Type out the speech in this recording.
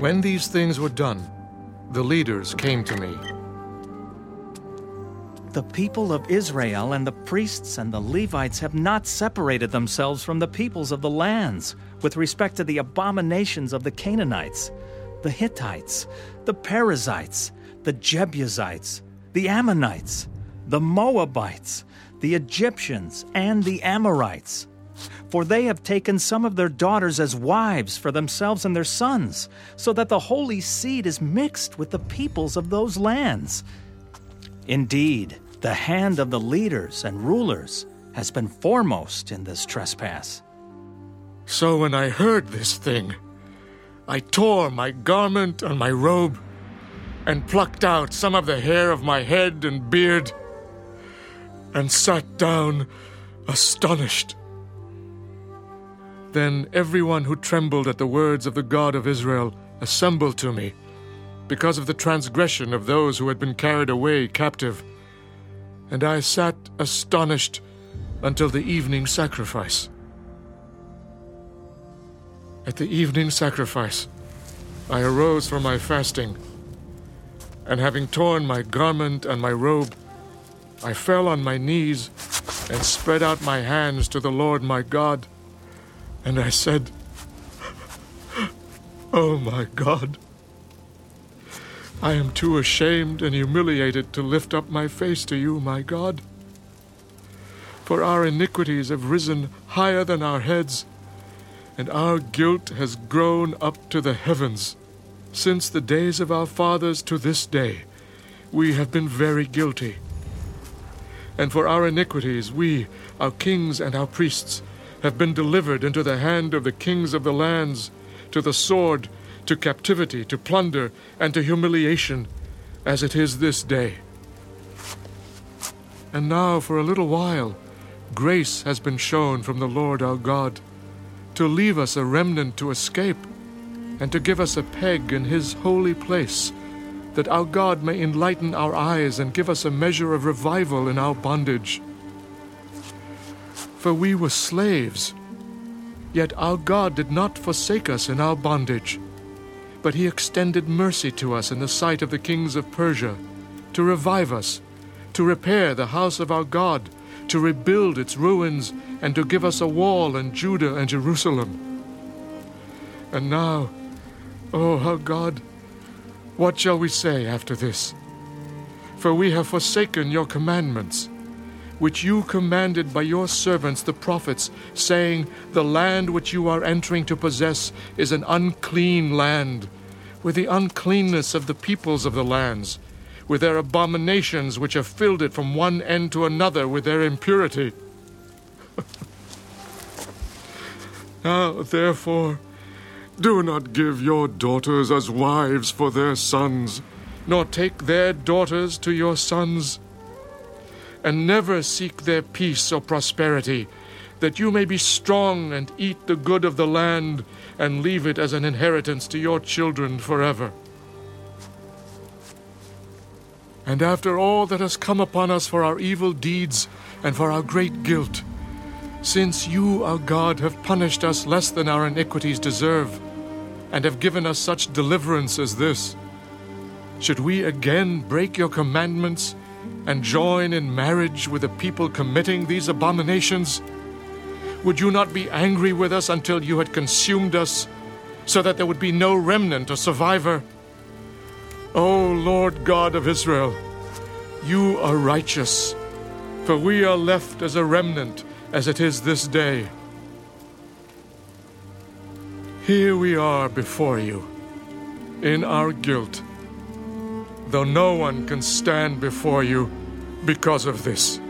When these things were done, the leaders came to me. The people of Israel and the priests and the Levites have not separated themselves from the peoples of the lands with respect to the abominations of the Canaanites, the Hittites, the Perizzites, the Jebusites, the Ammonites, the Moabites, the Egyptians, and the Amorites. For they have taken some of their daughters as wives for themselves and their sons, so that the holy seed is mixed with the peoples of those lands. Indeed, the hand of the leaders and rulers has been foremost in this trespass. So when I heard this thing, I tore my garment and my robe, and plucked out some of the hair of my head and beard, and sat down astonished. Then everyone who trembled at the words of the God of Israel assembled to me, because of the transgression of those who had been carried away captive. And I sat astonished until the evening sacrifice. At the evening sacrifice, I arose from my fasting, and having torn my garment and my robe, I fell on my knees and spread out my hands to the Lord my God, and I said, Oh my God, I am too ashamed and humiliated to lift up my face to you, my God. For our iniquities have risen higher than our heads, and our guilt has grown up to the heavens. Since the days of our fathers to this day, we have been very guilty. And for our iniquities, we, our kings and our priests, have been delivered into the hand of the kings of the lands, to the sword, to captivity, to plunder, and to humiliation, as it is this day. And now, for a little while, grace has been shown from the Lord our God, to leave us a remnant to escape, and to give us a peg in his holy place that our God may enlighten our eyes and give us a measure of revival in our bondage. For we were slaves, yet our God did not forsake us in our bondage, but he extended mercy to us in the sight of the kings of Persia, to revive us, to repair the house of our God, to rebuild its ruins, and to give us a wall in Judah and Jerusalem. And now, O our God, what shall we say after this? For we have forsaken your commandments, which you commanded by your servants the prophets, saying, The land which you are entering to possess is an unclean land, with the uncleanness of the peoples of the lands, with their abominations which have filled it from one end to another with their impurity. now, therefore, do not give your daughters as wives for their sons, nor take their daughters to your sons. And never seek their peace or prosperity, that you may be strong and eat the good of the land, and leave it as an inheritance to your children forever. And after all that has come upon us for our evil deeds and for our great guilt, since you, our God, have punished us less than our iniquities deserve, and have given us such deliverance as this, should we again break your commandments and join in marriage with a people committing these abominations? Would you not be angry with us until you had consumed us, so that there would be no remnant or survivor? O Lord God of Israel, you are righteous, for we are left as a remnant as it is this day. Here we are before you, in our guilt, though no one can stand before you because of this.